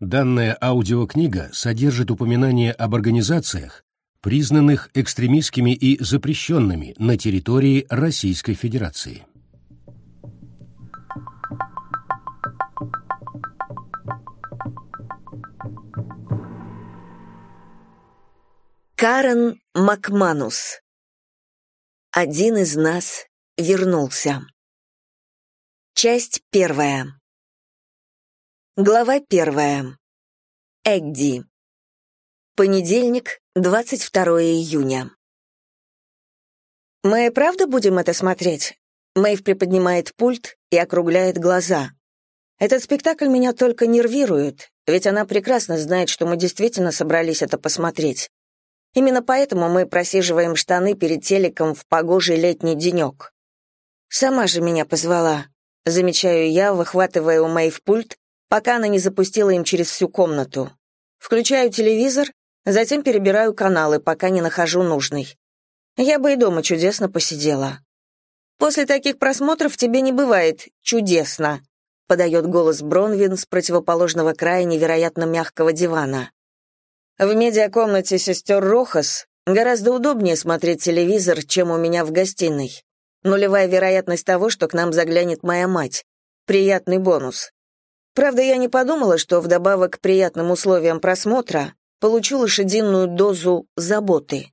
Данная аудиокнига содержит упоминания об организациях, признанных экстремистскими и запрещенными на территории Российской Федерации. Карен Макманус Один из нас вернулся. Часть первая. Глава первая. Эдди. Понедельник, 22 июня. «Мы правда будем это смотреть?» Мэйв приподнимает пульт и округляет глаза. «Этот спектакль меня только нервирует, ведь она прекрасно знает, что мы действительно собрались это посмотреть. Именно поэтому мы просиживаем штаны перед телеком в погожий летний денек. Сама же меня позвала. Замечаю я, выхватывая у Мэйв пульт пока она не запустила им через всю комнату. Включаю телевизор, затем перебираю каналы, пока не нахожу нужный. Я бы и дома чудесно посидела. После таких просмотров тебе не бывает чудесно, подает голос Бронвин с противоположного края невероятно мягкого дивана. В медиакомнате сестер Рохас гораздо удобнее смотреть телевизор, чем у меня в гостиной. Нулевая вероятность того, что к нам заглянет моя мать. Приятный бонус. Правда, я не подумала, что вдобавок к приятным условиям просмотра получу лошадиную дозу заботы.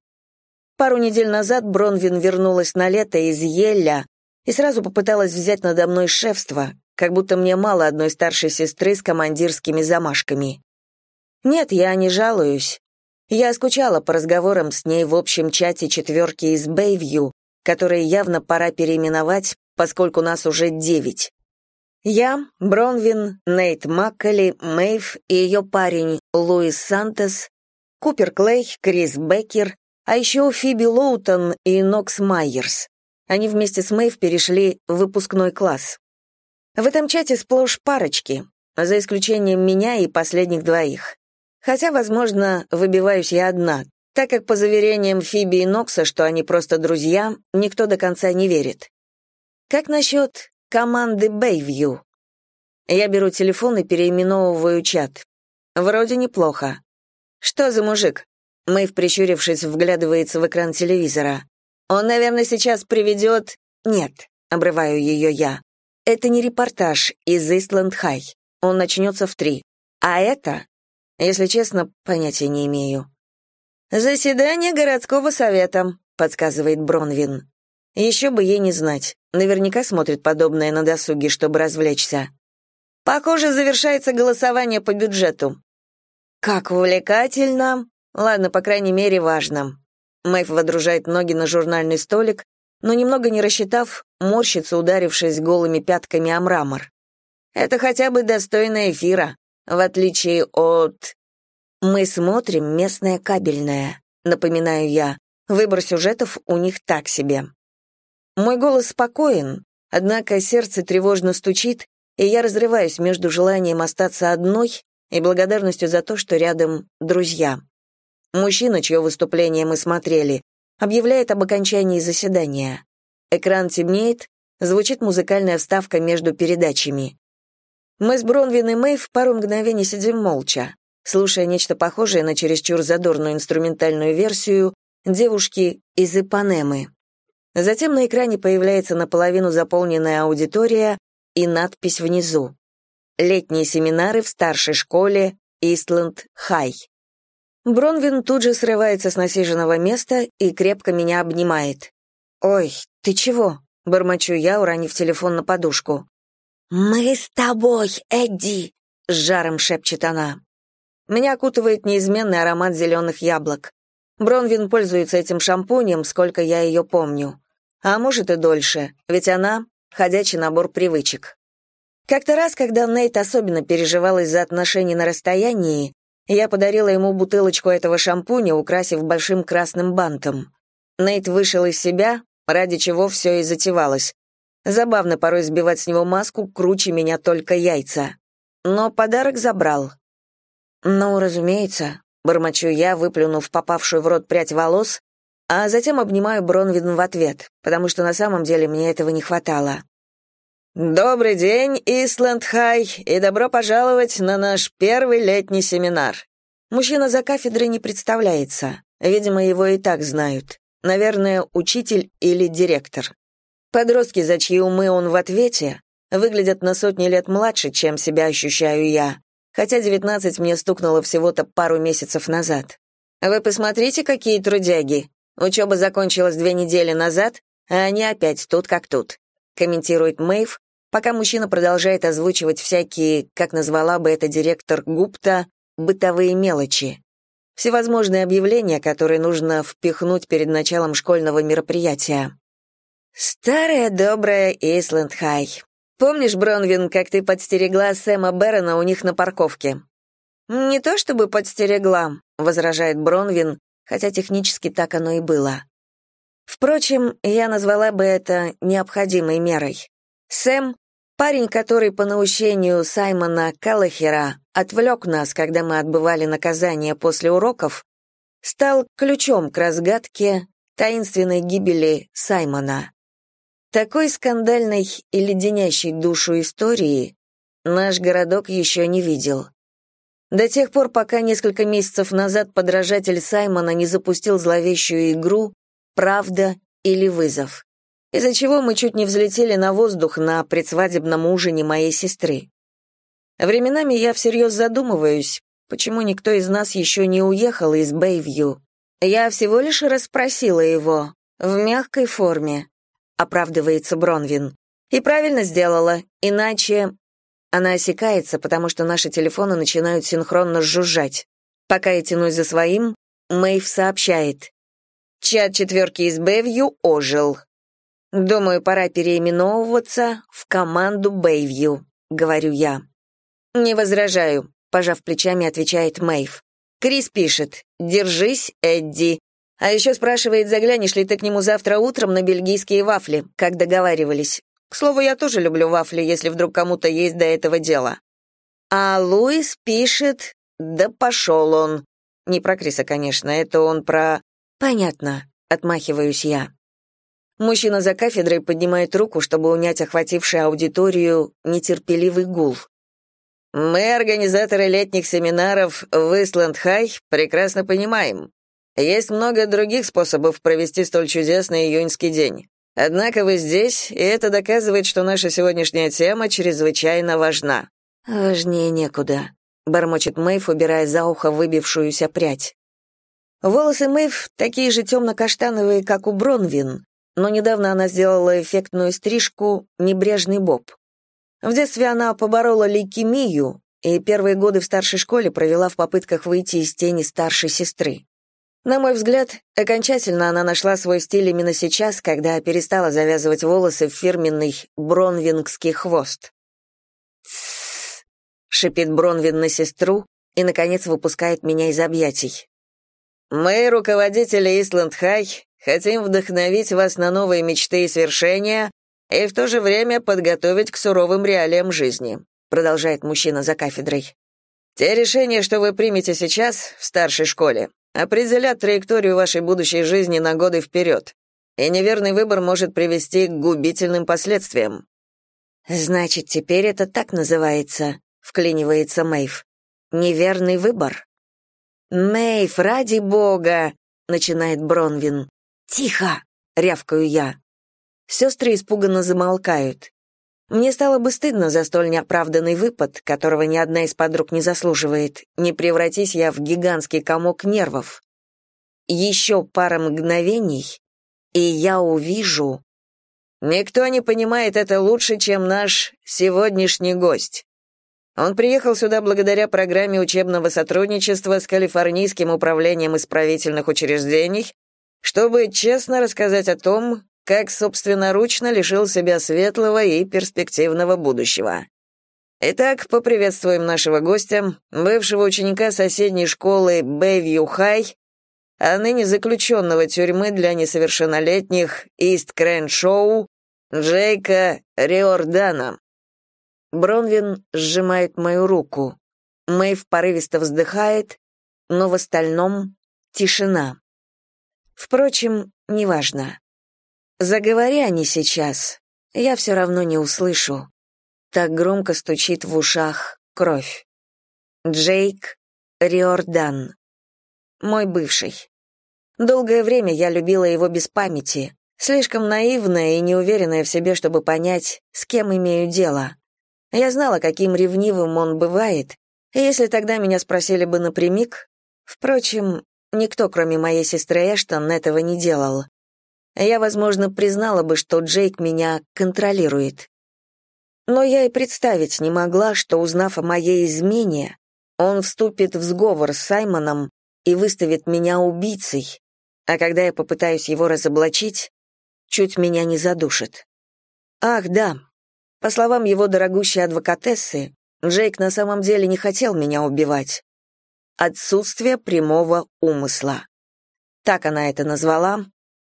Пару недель назад Бронвин вернулась на лето из Елля и сразу попыталась взять надо мной шефство, как будто мне мало одной старшей сестры с командирскими замашками. Нет, я не жалуюсь. Я скучала по разговорам с ней в общем чате четверки из Бэйвью, которые явно пора переименовать, поскольку нас уже девять. Я, Бронвин, Нейт Маккали, Мэйв и ее парень Луис Сантос, Купер Клей, Крис Беккер, а еще Фиби Лоутон и Нокс Майерс. Они вместе с Мэйв перешли в выпускной класс. В этом чате сплошь парочки, за исключением меня и последних двоих. Хотя, возможно, выбиваюсь я одна, так как по заверениям Фиби и Нокса, что они просто друзья, никто до конца не верит. Как насчет команды Бэйвью. Я беру телефон и переименовываю чат. Вроде неплохо. Что за мужик? Мэйв, прищурившись, вглядывается в экран телевизора. Он, наверное, сейчас приведет... Нет, обрываю ее я. Это не репортаж из Истланд Хай. Он начнется в три. А это, если честно, понятия не имею. «Заседание городского совета», — подсказывает Бронвин. Еще бы ей не знать. Наверняка смотрит подобное на досуге, чтобы развлечься. Похоже, завершается голосование по бюджету. Как увлекательно. Ладно, по крайней мере, важно. Мэйв водружает ноги на журнальный столик, но немного не рассчитав, морщится, ударившись голыми пятками о мрамор. Это хотя бы достойно эфира, в отличие от... Мы смотрим местное кабельное, напоминаю я. Выбор сюжетов у них так себе. Мой голос спокоен, однако сердце тревожно стучит, и я разрываюсь между желанием остаться одной и благодарностью за то, что рядом друзья. Мужчина, чье выступление мы смотрели, объявляет об окончании заседания. Экран темнеет, звучит музыкальная вставка между передачами. Мы с Бронвин и Мэйв пару мгновений сидим молча, слушая нечто похожее на чересчур задорную инструментальную версию «Девушки из Ипанемы». Затем на экране появляется наполовину заполненная аудитория и надпись внизу. «Летние семинары в старшей школе Истленд Хай». Бронвин тут же срывается с насиженного места и крепко меня обнимает. «Ой, ты чего?» — бормочу я, уронив телефон на подушку. «Мы с тобой, Эдди!» — с жаром шепчет она. Меня окутывает неизменный аромат зеленых яблок. Бронвин пользуется этим шампунем, сколько я ее помню а может и дольше, ведь она — ходячий набор привычек. Как-то раз, когда Нейт особенно переживал из-за отношений на расстоянии, я подарила ему бутылочку этого шампуня, украсив большим красным бантом. Нейт вышел из себя, ради чего все и затевалось. Забавно порой сбивать с него маску, круче меня только яйца. Но подарок забрал. «Ну, разумеется», — бормочу я, выплюнув попавшую в рот прядь волос а затем обнимаю Бронвин в ответ, потому что на самом деле мне этого не хватало. «Добрый день, Исланд Хай, и добро пожаловать на наш первый летний семинар». Мужчина за кафедрой не представляется. Видимо, его и так знают. Наверное, учитель или директор. Подростки, за чьи умы он в ответе, выглядят на сотни лет младше, чем себя ощущаю я, хотя 19 мне стукнуло всего-то пару месяцев назад. Вы посмотрите, какие трудяги. Учеба закончилась две недели назад, а они опять тут как тут, комментирует Мэйв, пока мужчина продолжает озвучивать всякие, как назвала бы это директор Гупта, бытовые мелочи. Всевозможные объявления, которые нужно впихнуть перед началом школьного мероприятия. Старая добрая Исланд Хай. Помнишь, Бронвин, как ты подстерегла Сэма Бэрона у них на парковке? Не то чтобы подстерегла, возражает Бронвин, хотя технически так оно и было. Впрочем, я назвала бы это необходимой мерой. Сэм — парень, который по наущению Саймона Каллахера отвлек нас, когда мы отбывали наказание после уроков, стал ключом к разгадке таинственной гибели Саймона. Такой скандальной и леденящей душу истории наш городок еще не видел. До тех пор, пока несколько месяцев назад подражатель Саймона не запустил зловещую игру «Правда или вызов», из-за чего мы чуть не взлетели на воздух на предсвадебном ужине моей сестры. Временами я всерьез задумываюсь, почему никто из нас еще не уехал из Бэйвью. Я всего лишь расспросила его, в мягкой форме, оправдывается Бронвин. И правильно сделала, иначе... Она осекается, потому что наши телефоны начинают синхронно жужжать. Пока я тянусь за своим, Мэйв сообщает. Чат четверки из Бэйвью ожил. Думаю, пора переименовываться в команду Бэйвью, говорю я. Не возражаю, пожав плечами, отвечает Мэйв. Крис пишет «Держись, Эдди. А еще спрашивает, заглянешь ли ты к нему завтра утром на бельгийские вафли, как договаривались. К слову, я тоже люблю вафли, если вдруг кому-то есть до этого дело. А Луис пишет «Да пошел он». Не про Криса, конечно, это он про... Понятно, отмахиваюсь я. Мужчина за кафедрой поднимает руку, чтобы унять охвативший аудиторию нетерпеливый гул. Мы, организаторы летних семинаров в Исланд-Хай, прекрасно понимаем, есть много других способов провести столь чудесный июньский день. Однако вы здесь, и это доказывает, что наша сегодняшняя тема чрезвычайно важна. Важнее некуда, бормочет Мэйв, убирая за ухо выбившуюся прядь. Волосы Мэйв такие же темно-каштановые, как у Бронвин, но недавно она сделала эффектную стрижку «небрежный боб». В детстве она поборола лейкемию и первые годы в старшей школе провела в попытках выйти из тени старшей сестры. На мой взгляд, окончательно она нашла свой стиль именно сейчас, когда перестала завязывать волосы в фирменный бронвингский хвост. Шипит Бронвин на сестру и, наконец, выпускает меня из объятий. «Мы, руководители Исланд Хай, хотим вдохновить вас на новые мечты и свершения и в то же время подготовить к суровым реалиям жизни», продолжает мужчина за кафедрой. «Те решения, что вы примете сейчас в старшей школе, определят траекторию вашей будущей жизни на годы вперед, и неверный выбор может привести к губительным последствиям». «Значит, теперь это так называется», — вклинивается Мэйв. «Неверный выбор». «Мэйв, ради бога!» — начинает Бронвин. «Тихо!» — рявкаю я. Сестры испуганно замолкают. Мне стало бы стыдно за столь неоправданный выпад, которого ни одна из подруг не заслуживает, не превратись я в гигантский комок нервов. Еще пара мгновений, и я увижу... Никто не понимает это лучше, чем наш сегодняшний гость. Он приехал сюда благодаря программе учебного сотрудничества с Калифорнийским управлением исправительных учреждений, чтобы честно рассказать о том, как собственноручно лишил себя светлого и перспективного будущего. Итак, поприветствуем нашего гостя, бывшего ученика соседней школы Бэйвью Хай, а ныне заключенного тюрьмы для несовершеннолетних Ист Крэнд Шоу Джейка Риордана. Бронвин сжимает мою руку. Мэйв порывисто вздыхает, но в остальном тишина. Впрочем, неважно. Заговори они сейчас, я все равно не услышу. Так громко стучит в ушах кровь. Джейк Риордан. Мой бывший. Долгое время я любила его без памяти, слишком наивная и неуверенная в себе, чтобы понять, с кем имею дело. Я знала, каким ревнивым он бывает, и если тогда меня спросили бы напрямик, впрочем, никто, кроме моей сестры Эштон, этого не делал. Я, возможно, признала бы, что Джейк меня контролирует. Но я и представить не могла, что, узнав о моей измене, он вступит в сговор с Саймоном и выставит меня убийцей, а когда я попытаюсь его разоблачить, чуть меня не задушит. Ах, да. По словам его дорогущей адвокатессы, Джейк на самом деле не хотел меня убивать. Отсутствие прямого умысла. Так она это назвала,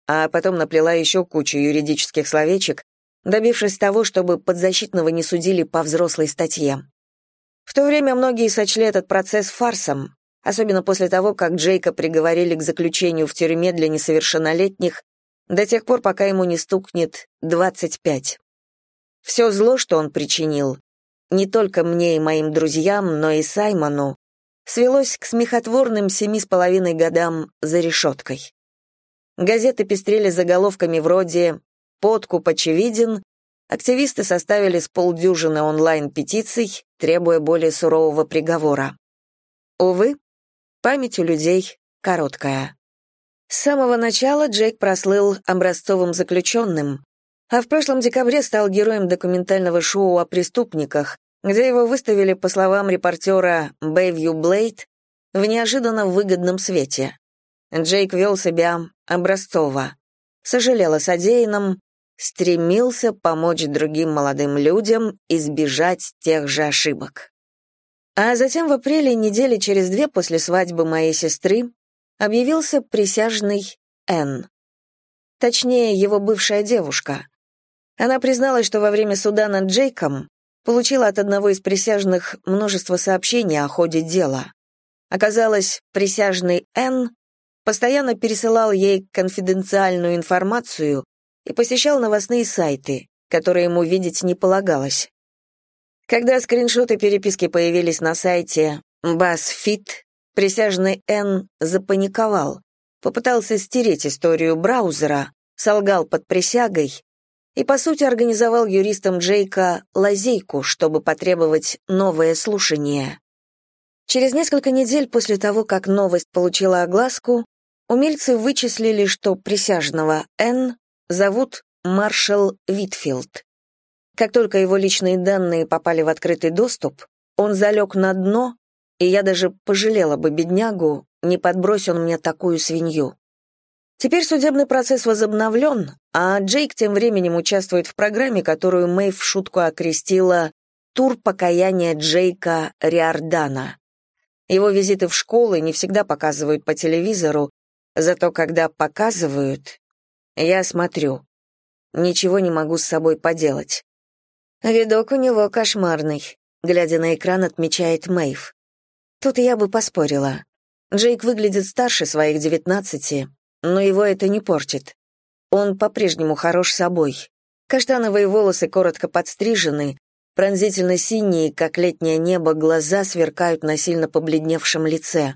а потом наплела еще кучу юридических словечек, добившись того, чтобы подзащитного не судили по взрослой статье. В то время многие сочли этот процесс фарсом, особенно после того, как Джейка приговорили к заключению в тюрьме для несовершеннолетних до тех пор, пока ему не стукнет 25. Все зло, что он причинил, не только мне и моим друзьям, но и Саймону, свелось к смехотворным семи с половиной годам за решеткой. Газеты пестрели заголовками вроде «Подкуп очевиден», активисты составили с полдюжины онлайн-петиций, требуя более сурового приговора. Увы, память у людей короткая. С самого начала Джейк прослыл образцовым заключенным, а в прошлом декабре стал героем документального шоу о преступниках, где его выставили, по словам репортера Бэйвью Блейд, в неожиданно выгодном свете. Джейк вел себя образцово, сожалел о содеянном, стремился помочь другим молодым людям избежать тех же ошибок. А затем в апреле, недели через две после свадьбы моей сестры, объявился присяжный Н. Точнее, его бывшая девушка. Она призналась, что во время суда над Джейком получила от одного из присяжных множество сообщений о ходе дела. Оказалось, присяжный Н постоянно пересылал ей конфиденциальную информацию и посещал новостные сайты, которые ему видеть не полагалось. Когда скриншоты переписки появились на сайте BuzzFeed, присяжный Н запаниковал, попытался стереть историю браузера, солгал под присягой и, по сути, организовал юристам Джейка лазейку, чтобы потребовать новое слушание. Через несколько недель после того, как новость получила огласку, умельцы вычислили, что присяжного Н зовут Маршал Витфилд. Как только его личные данные попали в открытый доступ, он залег на дно, и я даже пожалела бы беднягу, не подбрось он мне такую свинью. Теперь судебный процесс возобновлен, а Джейк тем временем участвует в программе, которую Мэйв в шутку окрестила «Тур покаяния Джейка Риордана». Его визиты в школы не всегда показывают по телевизору, зато когда показывают, я смотрю. Ничего не могу с собой поделать. Видок у него кошмарный, глядя на экран, отмечает Мэйв. Тут я бы поспорила. Джейк выглядит старше своих девятнадцати, но его это не портит. Он по-прежнему хорош собой. Каштановые волосы коротко подстрижены, пронзительно синие, как летнее небо, глаза сверкают на сильно побледневшем лице.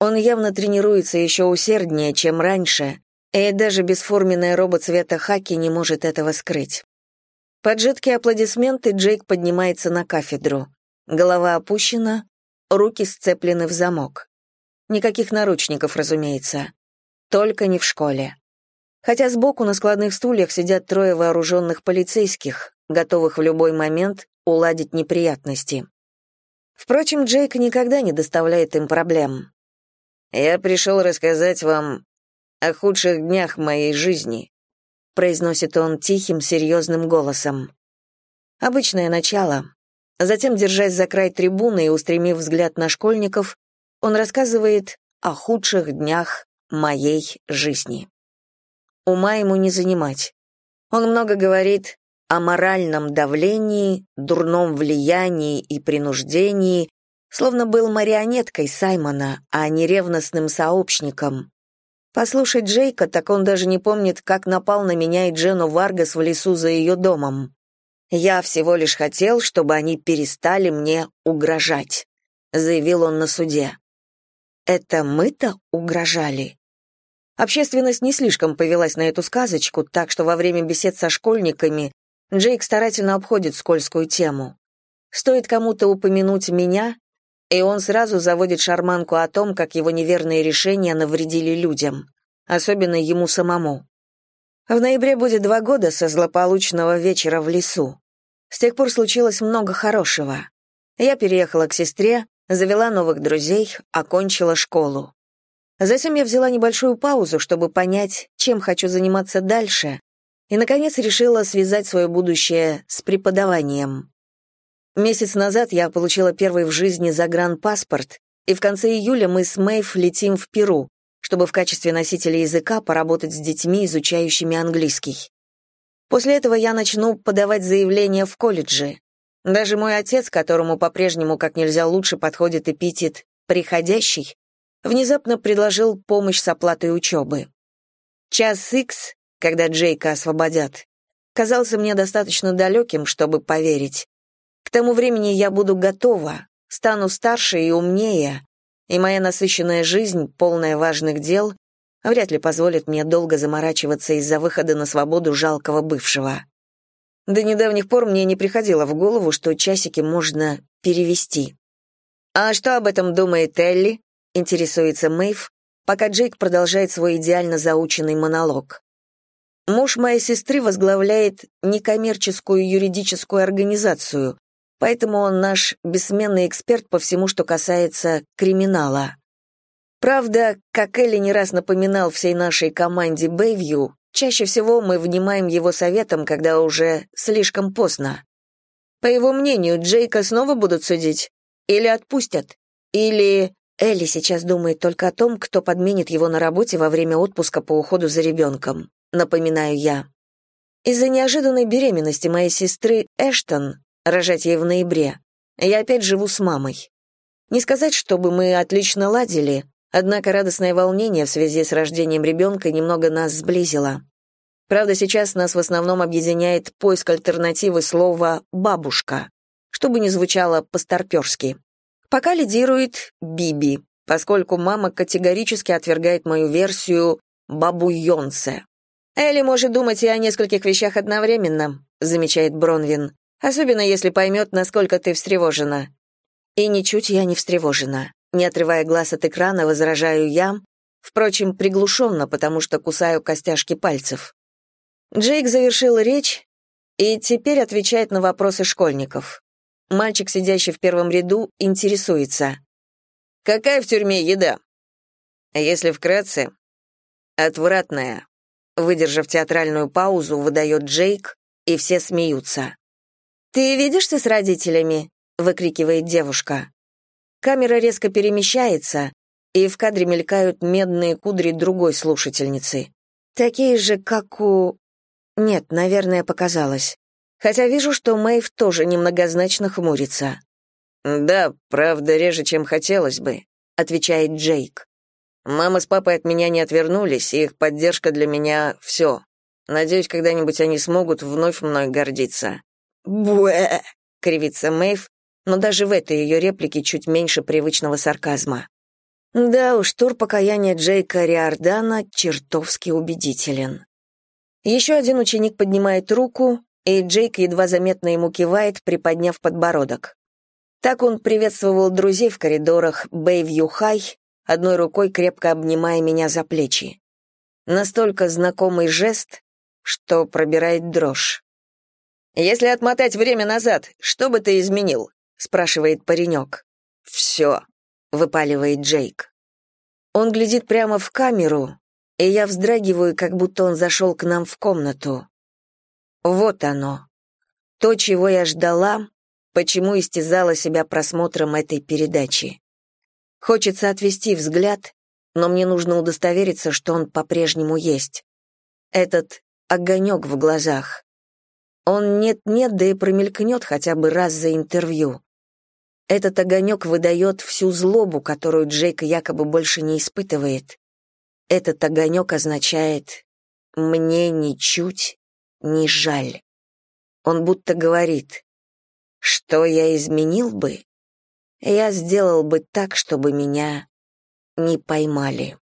Он явно тренируется еще усерднее, чем раньше, и даже бесформенная робот цвета хаки не может этого скрыть. Под жидкие аплодисменты Джейк поднимается на кафедру. Голова опущена, руки сцеплены в замок. Никаких наручников, разумеется. Только не в школе. Хотя сбоку на складных стульях сидят трое вооруженных полицейских, готовых в любой момент уладить неприятности. Впрочем, Джейк никогда не доставляет им проблем. «Я пришел рассказать вам о худших днях моей жизни», произносит он тихим, серьезным голосом. Обычное начало. Затем, держась за край трибуны и устремив взгляд на школьников, он рассказывает о худших днях моей жизни. Ума ему не занимать. Он много говорит о моральном давлении, дурном влиянии и принуждении, словно был марионеткой Саймона, а не ревностным сообщником. Послушать Джейка, так он даже не помнит, как напал на меня и Джену Варгас в лесу за ее домом. Я всего лишь хотел, чтобы они перестали мне угрожать, заявил он на суде. Это мы-то угрожали? Общественность не слишком повелась на эту сказочку, так что во время бесед со школьниками Джейк старательно обходит скользкую тему. Стоит кому-то упомянуть меня, и он сразу заводит шарманку о том, как его неверные решения навредили людям, особенно ему самому. В ноябре будет два года со злополучного вечера в лесу. С тех пор случилось много хорошего. Я переехала к сестре, завела новых друзей, окончила школу. Затем я взяла небольшую паузу, чтобы понять, чем хочу заниматься дальше, и, наконец, решила связать свое будущее с преподаванием. Месяц назад я получила первый в жизни загранпаспорт, и в конце июля мы с Мэйв летим в Перу, чтобы в качестве носителя языка поработать с детьми, изучающими английский. После этого я начну подавать заявления в колледжи. Даже мой отец, которому по-прежнему как нельзя лучше подходит эпитет «приходящий», внезапно предложил помощь с оплатой учебы. Час Икс, когда Джейка освободят, казался мне достаточно далеким, чтобы поверить. К тому времени я буду готова, стану старше и умнее, и моя насыщенная жизнь, полная важных дел, вряд ли позволит мне долго заморачиваться из-за выхода на свободу жалкого бывшего. До недавних пор мне не приходило в голову, что часики можно перевести. «А что об этом думает Элли?» — интересуется Мэйв, пока Джейк продолжает свой идеально заученный монолог. Муж моей сестры возглавляет некоммерческую юридическую организацию, поэтому он наш бессменный эксперт по всему, что касается криминала. Правда, как Элли не раз напоминал всей нашей команде Бэйвью, чаще всего мы внимаем его советам, когда уже слишком поздно. По его мнению, Джейка снова будут судить? Или отпустят? Или Элли сейчас думает только о том, кто подменит его на работе во время отпуска по уходу за ребенком, напоминаю я. Из-за неожиданной беременности моей сестры Эштон рожать ей в ноябре, я опять живу с мамой. Не сказать, чтобы мы отлично ладили, однако радостное волнение в связи с рождением ребенка немного нас сблизило. Правда, сейчас нас в основном объединяет поиск альтернативы слова «бабушка», чтобы не звучало по-старперски. Пока лидирует Биби, поскольку мама категорически отвергает мою версию «бабуйонце». «Элли может думать и о нескольких вещах одновременно», замечает Бронвин особенно если поймет, насколько ты встревожена». И ничуть я не встревожена. Не отрывая глаз от экрана, возражаю я, впрочем, приглушенно, потому что кусаю костяшки пальцев. Джейк завершил речь и теперь отвечает на вопросы школьников. Мальчик, сидящий в первом ряду, интересуется. «Какая в тюрьме еда?» Если вкратце, отвратная. Выдержав театральную паузу, выдает Джейк, и все смеются. «Ты видишься с родителями?» — выкрикивает девушка. Камера резко перемещается, и в кадре мелькают медные кудри другой слушательницы. Такие же, как у... Нет, наверное, показалось. Хотя вижу, что Мэйв тоже немногозначно хмурится. «Да, правда, реже, чем хотелось бы», — отвечает Джейк. «Мама с папой от меня не отвернулись, и их поддержка для меня — все. Надеюсь, когда-нибудь они смогут вновь мной гордиться. «Буэ!» — кривится Мэйв, но даже в этой ее реплике чуть меньше привычного сарказма. Да уж, тур покаяния Джейка Риордана чертовски убедителен. Еще один ученик поднимает руку, и Джейк едва заметно ему кивает, приподняв подбородок. Так он приветствовал друзей в коридорах Бэйвью Хай, одной рукой крепко обнимая меня за плечи. Настолько знакомый жест, что пробирает дрожь. «Если отмотать время назад, что бы ты изменил?» — спрашивает паренек. «Все», — выпаливает Джейк. Он глядит прямо в камеру, и я вздрагиваю, как будто он зашел к нам в комнату. Вот оно. То, чего я ждала, почему истязала себя просмотром этой передачи. Хочется отвести взгляд, но мне нужно удостовериться, что он по-прежнему есть. Этот огонек в глазах. Он нет-нет, да и промелькнет хотя бы раз за интервью. Этот огонек выдает всю злобу, которую Джейк якобы больше не испытывает. этот огонек означает «мне ничуть не жаль». Он будто говорит «что я изменил бы, я сделал бы так, чтобы меня не поймали».